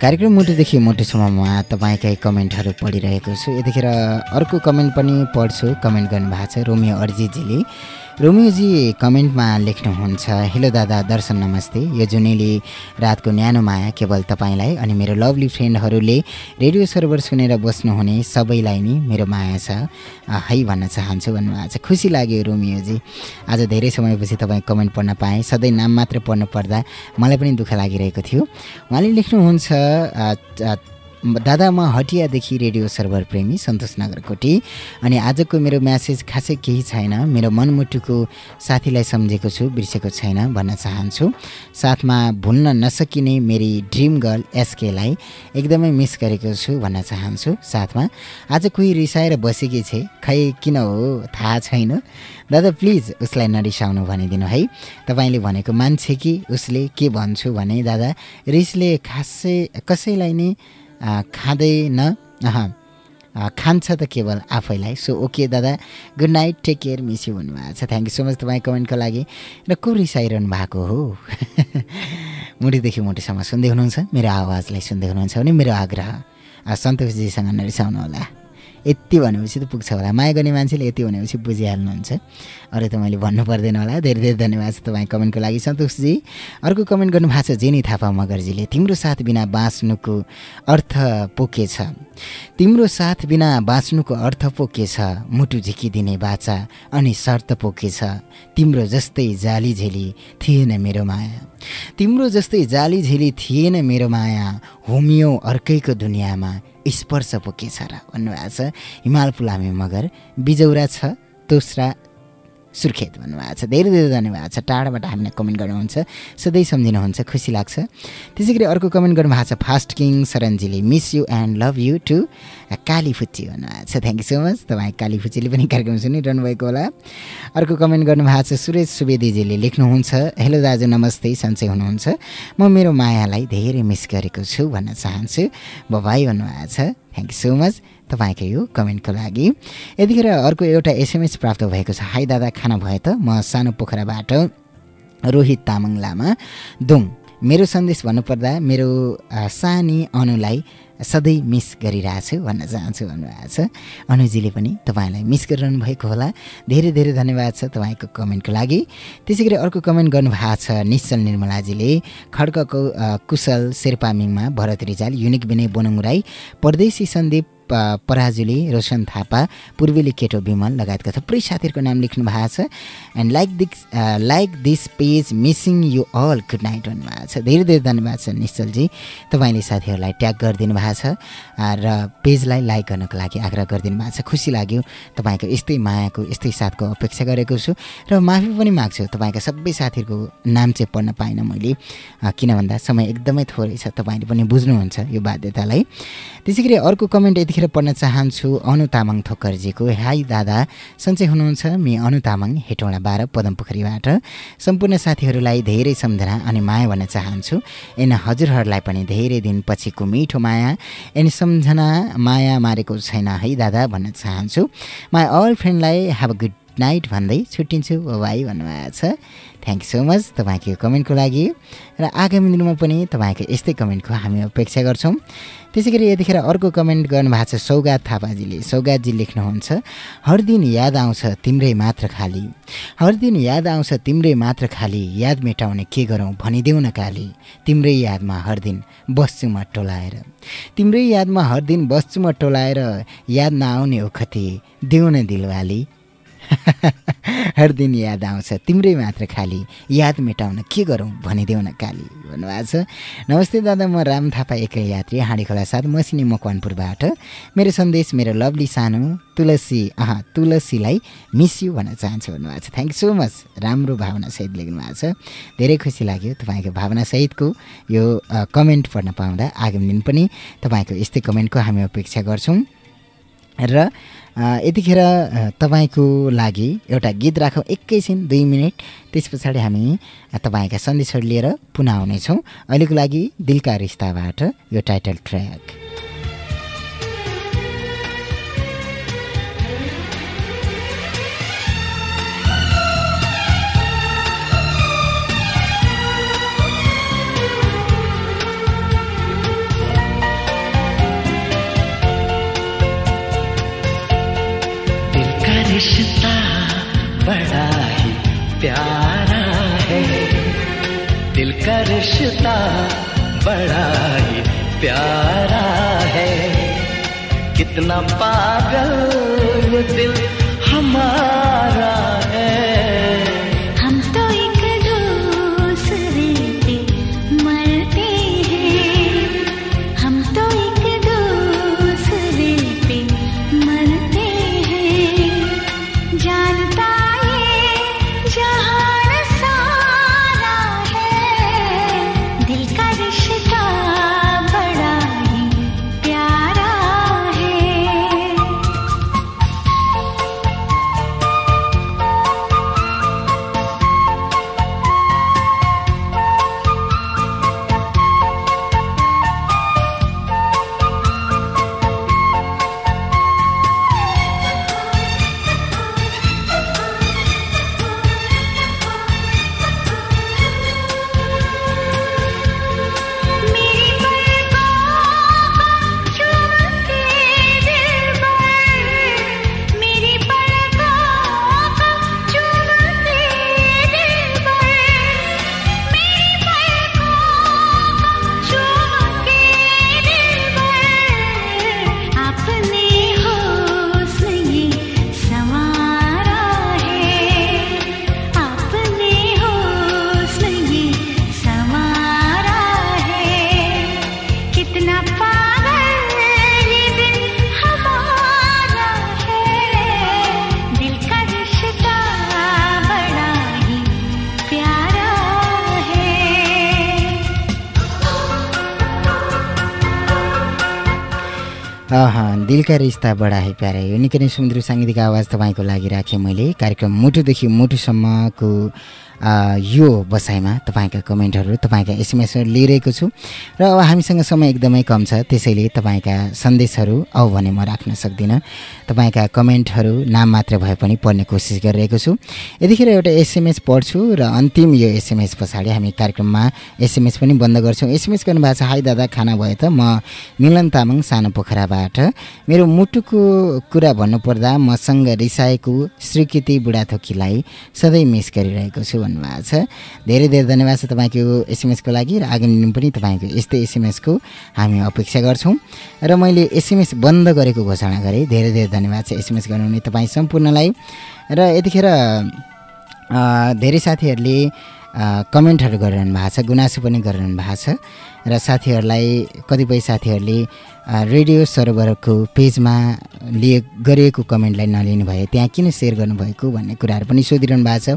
कार्यक्रम मुटुदेखि मुटुसम्ममा तपाईँकै कमेन्टहरू पढिरहेको छु। यतिखेर अर्को कमेन्ट पनि पढ्छु कमेन्ट गर्नुभएको छ रोमियो अर्जितजीले रोमियोजी कमेन्टमा लेख्नुहुन्छ हेलो दादा दर्शन नमस्ते। यो जुनेली रातको न्यानो माया केवल तपाईँलाई अनि मेरो लभली फ्रेन्डहरूले रेडियो सर्भर सुनेर बस्नुहुने सबैलाई नै मेरो माया छ। है भन्न चाहन्छु भन्नुभएको छ खुसी लाग्यो रोमियोजी। आज धेरै समयपछि तपाईँ कमेन्ट पढ्न पाएँ। सधैँ नाम मात्र पढ्नु पर्दा मलाई पनि दुःख लागिरहेको थियो। उहाँले लेख्नुहुन्छ दादा म हटियादेखि रेडियो सर्भर प्रेमी सन्तोष नगरकोटी। अनि आजको मेरो म्यासेज खासै केही छैन। मेरो मनमुटुको साथीलाई सम्झेको छु बिर्सेको छैन भन्न चाहन्छु। साथमा भुल्न नसकिने मेरी ड्रिम गर्ल एसकेलाई एकदमै मिस गरेको छु भन्न चाहन्छु। साथमा आज कोही रिसाएर बसेकी छे। खै किन हो? थाहा छैन। दादा प्लिज उसलाई नरिसाउनु भनिदिनु है। तपाईँले भनेको मान्छे कि उसले के भन्छु भने दादा रिसले खासै कसैलाई नै खाँदैन। खान्छ त केवल आफैलाई। सो ओके दादा good night take care miss you भन्नुभएको छ। थ्याङ्क यू सो मच तपाईँ कमेन्टको लागि। र को रिसाइरहनु भएको हो? मुटुदेखि मुटुसम्म सुन्दै हुनुहुन्छ। मेरो आवाजलाई सुन्दै हुनुहुन्छ भने मेरो आग्रह। सन्तोषजीसँग नरिसाउनु होला यति भनेपछि त पुग्छ होला। माया गर्ने मान्छेले यति भनेपछि बुझिहाल्नुहुन्छ। अरू त मैले भन्नु पर्दैन होला। धेरै धेरै धन्यवाद छ तपाईँ कमेन्टको लागि। सन्तोषजी अर्को कमेन्ट गर्नुभएको छ जेनी थापा मगरजीले। तिम्रो साथ बिना बाँच्नुको अर्थ पो के छ? तिम्रो साथ बिना बाँच्नुको अर्थ पो के छ? मुटु झिकिदिने बाचा अनि शर्त छ? तिम्रो जस्तै जाली झेली थिएन मेरो माया। तिम्रो जस्तै जाली झेली थिएन मेरो माया। होमियो अर्कैको दुनियाँमा स्पर्श पो के छ र भन्नुभएको छ हिमाल पुलामी मगर बिजौरा छ तोस्रा सुर्खेत भन्नुभएको छ। धेरै धेरै धन्यवाद छ। टाढाबाट हामीलाई कमेन्ट गर्नुहुन्छ। सधैँ सम्झिनुहुन्छ। खुसी लाग्छ। त्यसै गरी अर्को कमेन्ट गर्नुभएको छ fast king सरनजीले miss you and love you too काली फुच्ची भन्नुभएको छ। थ्याङ्क यू सो मच तपाईँ काली फुच्चीले पनि कार्यक्रम सुनिरहनु भएको होला। अर्को कमेन्ट गर्नुभएको छ सुरेश सुवेदीजीले लेख्नुहुन्छ हेलो दाजु नमस्ते। सन्चै हुनुहुन्छ। म मेरो मायालाई धेरै मिस गरेको छु भन्न चाहन्छु। बबाई भन्नुभएको छ। थ्याङ्क यू सो मच तपाईँको यो कमेन्टको लागि। यतिखेर अर्को एउटा एसएमएस प्राप्त भएको छ। हाई दादा खाना भयो त म सानो पोखराबाट रोहित तामाङ लामा दोङ मेरो सन्देश भन्नुपर्दा मेरो सानी अनुलाई सधैँ मिस गरिरहेछु भन्न चाहन्छु भन्नुभएको छ। अनुजीले पनि तपाईँलाई मिस गरिरहनु भएको होला। धेरै धेरै धन्यवाद छ तपाईँको कमेन्टको लागि। त्यसै गरी अर्को कमेन्ट गर्नुभएको छ निश्चल निर्मलाजीले खड्कको कुशल शेर्पामिङमा भरत रिजाल युनिक विनय बोनुङ राई परदेशी सन्दीप पराजुली रोशन थापा पूर्वेली केटो विमल लगायतका थुप्रै साथीहरूको नाम लेख्नु भएको छ। And like this like this page missing you all good night भन्नुभएको छ। धेरै धेरै धन्यवाद छ निश्चलजी। तपाईँले साथीहरूलाई ट्याग गरिदिनु भएको छ। र पेजलाई लाइक गर्नको लागि आग्रह गरिदिनु भएको छ। खुसी लाग्यो तपाईँको यस्तै मायाको यस्तै साथको अपेक्षा गरेको छु। र माफी पनि माग्छु तपाईँका सबै साथीहरूको नाम चाहिँ पढ्न पाइनँ मैले। किन भन्दा समय एकदमै थोरै छ। तपाईँले पनि बुझ्नुहुन्छ यो बाध्यतालाई। त्यसै गरी अर्को कमेन्ट यतिखेर पढ्न चाहन्छु अनु तामाङ थोकरजीको हाई दादा सन्चै हुनुहुन्छ मि अनु तामाङ हेटौँडा बाह्र पदमपोखरीबाट। सम्पूर्ण साथीहरूलाई धेरै सम्झना अनि माया भन्न चाहन्छु। एन हजुरहरूलाई पनि धेरै दिनपछिको मिठो माया। एन सम्झना माया मारेको छैन है दादा भन्न चाहन्छु। माई अल फ्रेन्डलाई हेभ अ गुड नाइट भन्दै छुट्टिन्छु। भाइ भन्नुभएको छ। थ्याङ्क यू सो मच तपाईँको कमेन्टको लागि। र आगामी दिनमा पनि तपाईँको यस्तै कमेन्टको हामी अपेक्षा गर्छौँ। त्यसै गरी यतिखेर अर्को कमेन्ट गर्नुभएको छ सौगात थापाजीले। सौगातजी लेख्नुहुन्छ हर दिन याद आउँछ तिम्रै मात्र खाली। हर दिन याद आउँछ तिम्रै मात्र खाली। याद मेटाउने के गरौँ भनिदेऊ न काली। तिम्रै यादमा हर दिन बस्छु म टोलाएर। तिम्रै यादमा हर दिन बस्छु म टोलाएर। याद नआउने ओखती देऊ न दिलवाली। हर दिन याद आउँछ। तिम्रै मात्र खाली याद मेटाउन के गरौँ भनिदेऊ न काली भन्नुभएको छ। नमस्ते दादा म राम थापा एक्लै यात्री हाँडी खोला साथ मसिनी मकवानपुरबाट। मेरो सन्देश मेरो लभली सानो तुलसी अह तुलसीलाई मिस यु भन्न चाहन्छु भन्नुभएको छ। थ्याङ्क सो मच राम्रो भावनासहित लेख्नु भएको छ। धेरै खुसी लाग्यो तपाईँको भावनासहितको यो कमेन्ट पढ्न पाउँदा। आगामी दिन पनि तपाईँको यस्तै कमेन्टको हामी अपेक्षा गर्छौँ। र यतिखेर तपाईँको लागि एउटा गीत राखौँ एकैछिन दुई मिनट। त्यस पछाडि हामी तपाईँका सन्देशहरू लिएर पुनः आउनेछौँ। अहिलेको लागि दिलका रिस्ताबाट यो टाइटल ट्र्याक दिल का रिश्ता बड़ा ही प्यारा है। कितना पागल ये दिल हमारा। दिलका रिस्ता बडा है प्यारा। यो निकै नै सुमधुर साङ्गीतिक आवाज तपाईँको लागि राखेँ मैले। कार्यक्रम मुटुदेखि मुटुसम्मको यो बसाइमा तपाईँका कमेन्टहरू तपाईँका एसएमएसहरू लिइरहेको छु। र अब हामीसँग समय एकदमै कम छ त्यसैले तपाईँका सन्देशहरू औ भने म राख्न सक्दिनँ। तपाईँका कमेन्टहरू नाम मात्र भए पनि पढ्ने कोसिस गरिरहेको छु। यतिखेर एउटा एसएमएस पढ्छु र अन्तिम यो एसएमएस पछाडि हामी कार्यक्रममा एसएमएस पनि बन्द गर्छौँ। एसएमएस गर्नुभएको छ हाई दादा खाना भयो त? म मिलन तामाङ सानो पोखराबाट। मेरो मुटुको कुरा भन्नुपर्दा मसँग रिसाएको स्वीकृति बुढाथोकीलाई सधैँ मिस गरिरहेको छु भन्नुभएको छ। धेरै धेरै धन्यवाद छ तपाईँको एसएमएसको लागि र आगामी दिन पनि तपाईँको यस्तै एसएमएसको हामी अपेक्षा गर्छौँ। र मैले एसएमएस बन्द गरेको घोषणा गरेँ। धेरै धेरै धन्यवाद छ एसएमएस गर्नुहुने तपाईँ सम्पूर्णलाई। र यतिखेर धेरै साथीहरूले कमेन्टहरू गरिरहनु भएको छ गुनासो पनि गरिरहनु भएको छ। र साथीहरूलाई कतिपय साथीहरूले रेडियो सर्भरको पेजमा लिए गरिएको कमेन्टलाई नलिनु भयो त्यहाँ किन सेयर गर्नुभएको भन्ने कुराहरू पनि सोधिरहनु भएको छ।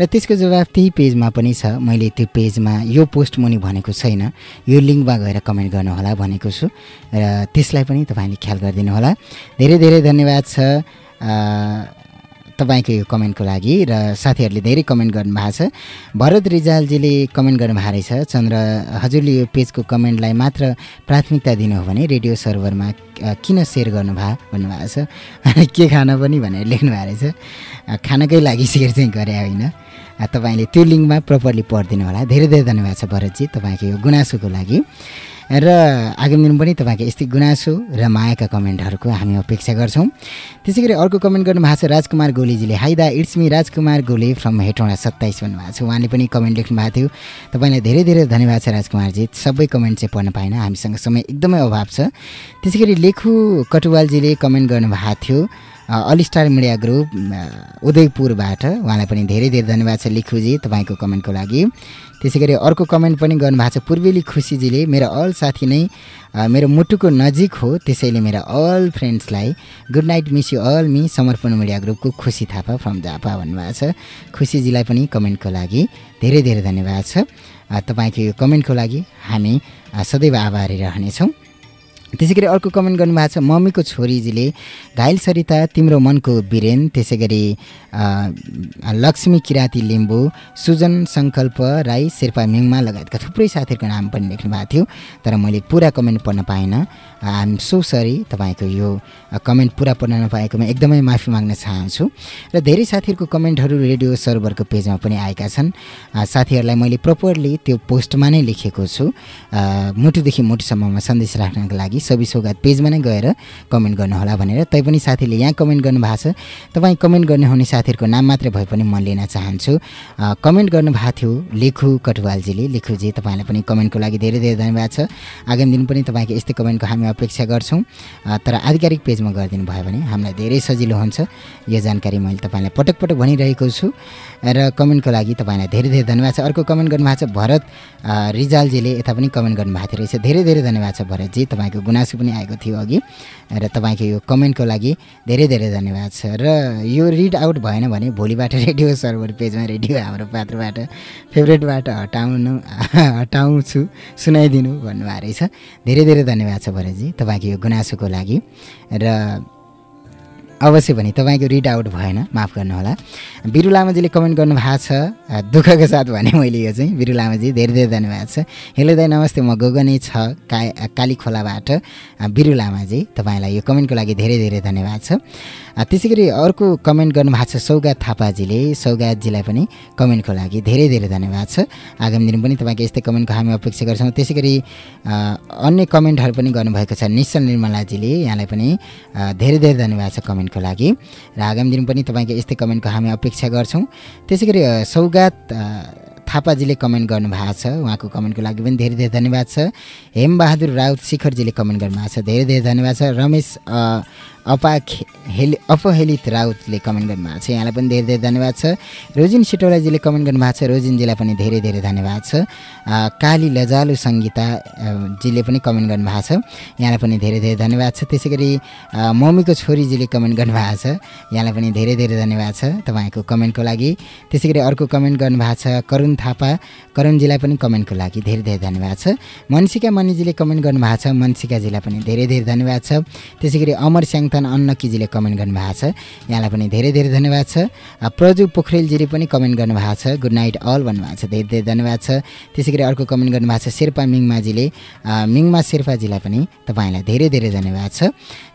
र त्यसको जवाब त्यही पेजमा पनि छ। मैले त्यो पेजमा यो पोस्ट मुनि भनेको छैन। यो लिङ्कमा गएर कमेन्ट गर्नुहोला भनेको छु। र त्यसलाई पनि तपाईँले ख्याल गरिदिनु होला धेरै धेरै धन्यवाद छ। तपाईँको यो कमेन्टको लागि र साथीहरूले धेरै कमेन्ट गर्नुभएको छ। भरत रिजालजीले कमेन्ट गर्नुभएको रहेछ। चन्द्र हजुरले यो पेजको कमेन्टलाई मात्र प्राथमिकता दिनु हो भने रेडियो सर्भरमा किन सेयर गर्नुभयो भन्नुभएको छ। के खान पनि भनेर लेख्नु भएको रहेछ खानकै लागि सेयर चाहिँ गरे होइन। तपाईँले त्यो लिङ्कमा प्रपरली पढिदिनु होला। धेरै धेरै धन्यवाद छ भरतजी तपाईँको यो गुनासोको लागि। र आगामी दिन पनि तपाईँको यस्तै गुनासो र मायाका कमेन्टहरूको हामी अपेक्षा गर्छौँ। त्यसै गरी अर्को कमेन्ट गर्नुभएको छ राजकुमार गोलीजीले हाइदा it's me Rajkumar Gole from Hetauda सत्ताइस भन्नुभएको छ। उहाँले पनि कमेन्ट लेख्नु भएको थियो। तपाईँलाई धेरै धेरै धन्यवाद छ राजकुमारजी। सबै कमेन्ट चाहिँ पढ्न पाइनँ। हामीसँग समय एकदमै अभाव छ। त्यसै गरी लेखु कटुवालजीले कमेन्ट गर्नुभएको थियो अ, अल स्टार मिडिया ग्रुप उदयपुरबाट उहाँलाई पनि धेरै धेरै धन्यवाद छ लिखुजी तपाईँको कमेन्टको लागि। त्यसै गरी अर्को कमेन्ट पनि गर्नुभएको छ पूर्वेली खुसीजीले मेरो अल साथी नै मेरो मुटुको नजिक हो त्यसैले मेरो all फ्रेन्ड्सलाई good night miss you all me Samarpan media ग्रुपको खुसी थापा फ्रम झापा भन्नुभएको छ। खुसीजीलाई पनि कमेन्टको लागि धेरै धेरै धन्यवाद छ। तपाईँको यो कमेन्टको लागि हामी सदैव आभारी रहनेछौँ। त्यसै गरी अर्को कमेन्ट गर्नुभएको छ मम्मीको छोरीजीले घायल सरिता तिम्रो मनको बिरेन त्यसै गरी लक्ष्मी किराँती लिम्बू सुजन सङ्कल्प राई शेर्पा मिङमा लगायतका थुप्रै साथीहरूको नाम पनि लेख्नु भएको थियो तर मैले पुरा कमेन्ट पढ्न पाइनँ। आइएम सो सरी तपाईँको यो कमेन्ट पुरा पढ्न नपाएकोमा एकदमै माफी माग्न चाहन्छु। र धेरै साथीहरूको कमेन्टहरू रेडियो सर्भरको पेजमा पनि आएका छन्। साथीहरूलाई मैले प्रपरली त्यो पोस्टमा नै लेखेको छु। मुटुदेखि मुटुसम्ममा सन्देश राख्नको लागि सबै सौगात पेजमा नै गएर कमेन्ट गर्नुहोला भनेर तैपनि साथीले यहाँ कमेन्ट गर्नुभएको छ। तपाईँ कमेन्ट गर्ने हुने साथीहरूको नाम मात्रै भए पनि म लिन चाहन्छु। कमेन्ट गर्नुभएको थियो लेखु कटुवालजीले। लेखुजी तपाईँलाई पनि कमेन्टको लागि धेरै धेरै धन्यवाद छ। आगामी दिन पनि तपाईँको यस्तै कमेन्टको हामी अपेक्षा गर्छौँ। तर आधिकारिक पेजमा गरिदिनु भयो भने हामीलाई धेरै सजिलो हुन्छ। यो जानकारी मैले तपाईँलाई पटक पटक भनिरहेको छु र कमेन्टको लागि तपाईँलाई धेरै धेरै धन्यवाद छ। अर्को कमेन्ट गर्नुभएको छ भरत। रिजालजीले यता पनि कमेन्ट गर्नुभएको थियो रहेछ। धेरै धेरै धन्यवाद छ भरतजी तपाईँको गुनासो पनि आएको थियो अघि। र तपाईँको यो कमेन्टको लागि धेरै धेरै धन्यवाद छ र यो रिड आउट भएन भने भोलिबाट रेडियो सर्भर पेजमा रेडियो हाम्रो पात्रबाट फेभरेटबाट हटाउनु हटाउँछु सुनाइदिनु भन्नुभएको रहेछ धेरै धेरै धन्यवाद छ भरतजी तपाईँको यो गुनासोको लागि। र अवश्य पनि तपाईँको रिड आउट भएन माफ गर्नुहोला। बिरु लामाजीले कमेन्ट गर्नुभएको छ। दुःखको साथ भने मैले यो चाहिँ बिरु लामाजी धेरै धेरै धन्यवाद छ। हेलो दाइ नमस्ते म गोगनी छ का काली खोलाबाट अ, बिरु लामाजी तपाईँलाई यो कमेन्टको लागि धेरै धेरै धन्यवाद छ। त्यसै गरी अर्को कमेन्ट गर्नुभएको छ सौगात थापाजीले। सौगातजीलाई पनि कमेन्टको लागि धेरै धेरै धन्यवाद छ। आगामी दिन पनि तपाईँको यस्तै कमेन्टको हामी अपेक्षा गर्छौँ। त्यसै गरी अन्य कमेन्टहरू पनि गर्नुभएको छ निश्चल निर्मलाजीले। यहाँलाई पनि धेरै धेरै धन्यवाद छ कमेन्टको लागि। र आगामी दिन पनि तपाईँको यस्तै कमेन्टको हामी अपेक्षा गर्छौँ। त्यसै गरी सौगात थापाजीले कमेन्ट गर्नुभएको छ। उहाँको कमेन्टको लागि पनि धेरै धेरै धन्यवाद छ। हेमबहादुर राउत शिखरजीले कमेन्ट गर्नुभएको छ। धेरै धेरै धन्यवाद छ। रमेश अ, अपा खे- हेलि अपहेलित राउतले कमेन्ट गर्नुभएको छ। यहाँलाई पनि धेरै धेरै धन्यवाद छ। रोजिन सिटौलाजीले कमेन्ट गर्नुभएको छ। रोजिनजीलाई पनि धेरै धेरै धन्यवाद छ। काली लजालु सङ्गीता अ, जीले पनि कमेन्ट गर्नुभएको छ। यहाँलाई पनि धेरै धेरै धन्यवाद छ। त्यसै गरी मम्मीको छोरीजीले कमेन्ट गर्नुभएको छ। यहाँलाई पनि धेरै धेरै धन्यवाद छ तपाईँको कमेन्टको लागि। त्यसै गरी अर्को कमेन्ट गर्नुभएको छ करुण थापा। करुणजीलाई पनि कमेन्टको लागि धेरै धेरै धन्यवाद छ। मनसिका मणिजीले कमेन्ट गर्नुभएको छ। मनसिकाजीलाई पनि धेरै धेरै धन्यवाद छ। त्यसै गरी अमर स्याङथान अन्नकीजीले कमेन्ट गर्नुभएको छ। यहाँलाई पनि धेरै धेरै धन्यवाद छ। प्रजु पोखरेलजीले पनि कमेन्ट गर्नुभएको छ। गुड नाइट अल भन्नुभएको छ। धेरै धेरै धन्यवाद छ। त्यसै गरी अर्को कमेन्ट गर्नुभएको छ शेर्पा मिङमाजीले। मिङमा शेर्पाजीलाई पनि तपाईँलाई धेरै धेरै धन्यवाद छ।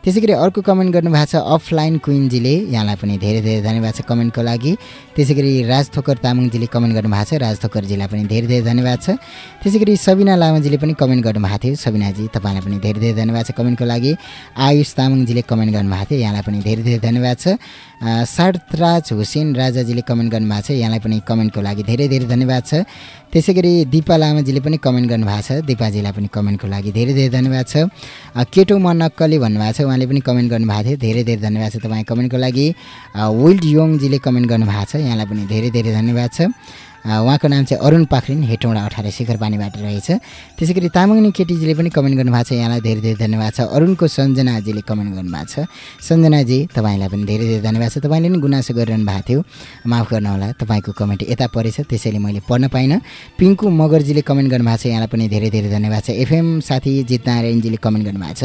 त्यसै गरी अर्को कमेन्ट गर्नुभएको छ अफलाइन क्विनजीले। यहाँलाई पनि धेरै धेरै धन्यवाद छ कमेन्टको लागि। त्यसै गरी राज थोकर तामाङजीले कमेन्ट गर्नुभएको छ राज थोकरजीलाई पनि धेरै धेरै धन्यवाद छ। त्यसै गरी सबिना लामाजीले पनि कमेन्ट गर्नुभएको थियो। सबिनाजी तपाईँलाई पनि धेरै धेरै धन्यवाद छ कमेन्टको लागि। आयुष तामाङजीले कमेन्ट गर्नुभएको थियो। यहाँलाई पनि धेरै धेरै धन्यवाद छ। सार्थराज हुसेन राजाजीले कमेन्ट गर्नुभएको छ। यहाँलाई पनि कमेन्टको लागि धेरै धेरै धन्यवाद छ। त्यसै गरी दिपा लामाजीले पनि कमेन्ट गर्नुभएको छ। दिपाजीलाई पनि कमेन्टको लागि धेरै धेरै धन्यवाद छ। केटो म नक्कली भन्नुभएको छ उहाँले पनि कमेन्ट गर्नुभएको थियो। धेरै धेरै धन्यवाद छ तपाईँ कमेन्टको लागि। विल्ड योङजीले कमेन्ट गर्नुभएको छ। यहाँलाई पनि धेरै धेरै धन्यवाद छ। उहाँको नाम चाहिँ अरुण पाखरिन हेटौँडा अठार शिखर पानीबाट रहेछ। त्यसै गरी तामाङनी केटीजीले पनि कमेन्ट गर्नुभएको छ। यहाँलाई धेरै धेरै धन्यवाद छ। अरुणको सञ्जनाजीले कमेन्ट गर्नुभएको छ। सञ्जनाजी तपाईँलाई पनि धेरै धेरै धन्यवाद छ। तपाईँले पनि गुनासो गरिरहनु भएको थियो। माफ गर्नुहोला तपाईँको कमेन्ट यता परेछ त्यसैले मैले पढ्न पाइनँ। पिङ्कु मगरजीले कमेन्ट गर्नुभएको छ। यहाँलाई पनि धेरै धेरै धन्यवाद छ। एफएम साथी जितनारायणजीले कमेन्ट गर्नुभएको छ।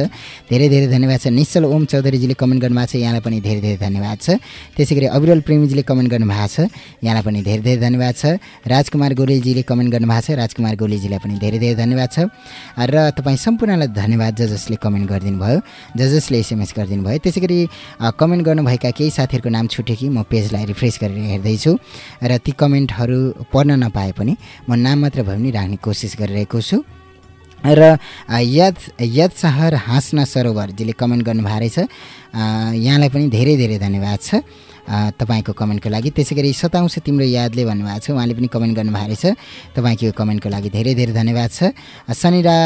धेरै धेरै धन्यवाद छ। निश्चल ओम चौधरीजीले कमेन्ट गर्नुभएको छ। यहाँलाई पनि धेरै धेरै धन्यवाद छ। त्यसै गरी अविरल प्रेमीजीले कमेन्ट गर्नुभएको छ। यहाँलाई पनि धेरै धेरै धन्यवाद छ। राजकुमार गोलेजीले कमेन्ट गर्नुभएको छ। राजकुमार गोलेजीलाई पनि धेरै धेरै धन्यवाद छ। र तपाईँ सम्पूर्णलाई धन्यवाद ज जसले कमेन्ट गरिदिनु भयो ज जसले एसएमएस गरिदिनु भयो त्यसै गरी कमेन्ट गर्नुभएका केही साथीहरूको नाम छुट्यो कि म पेजलाई रिफ्रेस गरेर हेर्दैछु। र ती कमेन्टहरू पढ्न नपाए पनि म नाम मात्र भए पनि राख्ने कोसिस गरिरहेको छु। र यद यद सहर हाँस्न सरोवरजीले कमेन्ट गर्नुभएको रहेछ। यहाँलाई पनि धेरै धेरै धन्यवाद छ। तपाईँको कमेन्टको लागि। त्यसै गरी सताउँछ तिम्रो यादले भन्नुभएको छ उहाँले पनि कमेन्ट गर्नुभएको रहेछ तपाईँको यो कमेन्टको लागि धेरै धेरै धन्यवाद छ। सनिरा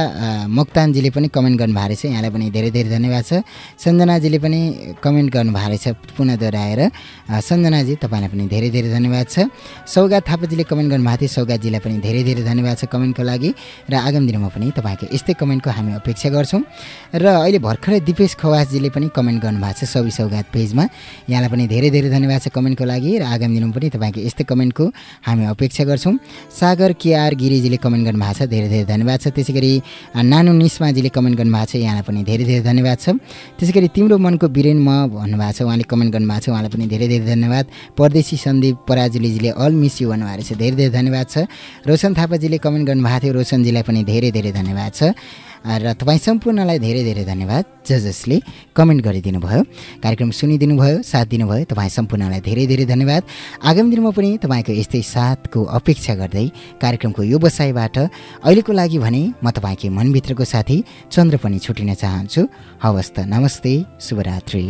मोक्तानजीले पनि कमेन्ट गर्नुभएको रहेछ यहाँलाई पनि धेरै धेरै धन्यवाद छ। सञ्जनाजीले पनि कमेन्ट गर्नुभएको रहेछ पुनः दोहोऱ्याएर। सञ्जनाजी तपाईँलाई पनि धेरै धेरै धन्यवाद छ। सौगात थापाजीले कमेन्ट गर्नुभएको थियो सौगातजीलाई पनि धेरै धेरै धन्यवाद छ कमेन्टको लागि। र आगामी दिनमा पनि तपाईँको यस्तै कमेन्टको हामी अपेक्षा गर्छौँ। र अहिले भर्खरै दिपेश खवासजीले पनि कमेन्ट गर्नुभएको छ सबै सौगात पेजमा। यहाँलाई पनि धेरै धेरै धन्यवाद छ कमेन्टको लागि र आगामी दिनमा पनि तपाईँको यस्तै कमेन्टको हामी अपेक्षा गर्छौँ। सागर केआर गिरिजीले कमेन्ट गर्नुभएको छ धेरै धेरै धन्यवाद छ। त्यसै गरी नानु निस्माजीले कमेन्ट गर्नुभएको छ यहाँलाई पनि धेरै धेरै धन्यवाद छ। त्यसै गरी तिम्रो मनको बिरेन म भन्नुभएको छ उहाँले कमेन्ट गर्नुभएको छ उहाँलाई पनि धेरै धेरै धन्यवाद। परदेशी सन्दीप पराजुलीजीले अल मिस यु भन्नुभएको रहेछ धेरै धेरै धन्यवाद छ। रोशन थापाजीले कमेन्ट गर्नुभएको थियो रोशनजीलाई पनि धेरै धेरै धन्यवाद छ। र तपाईँ सम्पूर्णलाई धेरै धेरै धन्यवाद ज जसले कमेन्ट गरिदिनु भयो कार्यक्रम सुनिदिनु भयो साथ दिनुभयो तपाईँ सम्पूर्णलाई धेरै धेरै धन्यवाद। आगामी दिनमा पनि तपाईँको यस्तै साथको अपेक्षा गर्दै कार्यक्रमको यो बसाइबाट अहिलेको लागि भने म तपाईँकै मनभित्रको साथी चन्द्र पनि छुटिन चाहन्छु। हवस् त नमस्ते शुभरात्रि।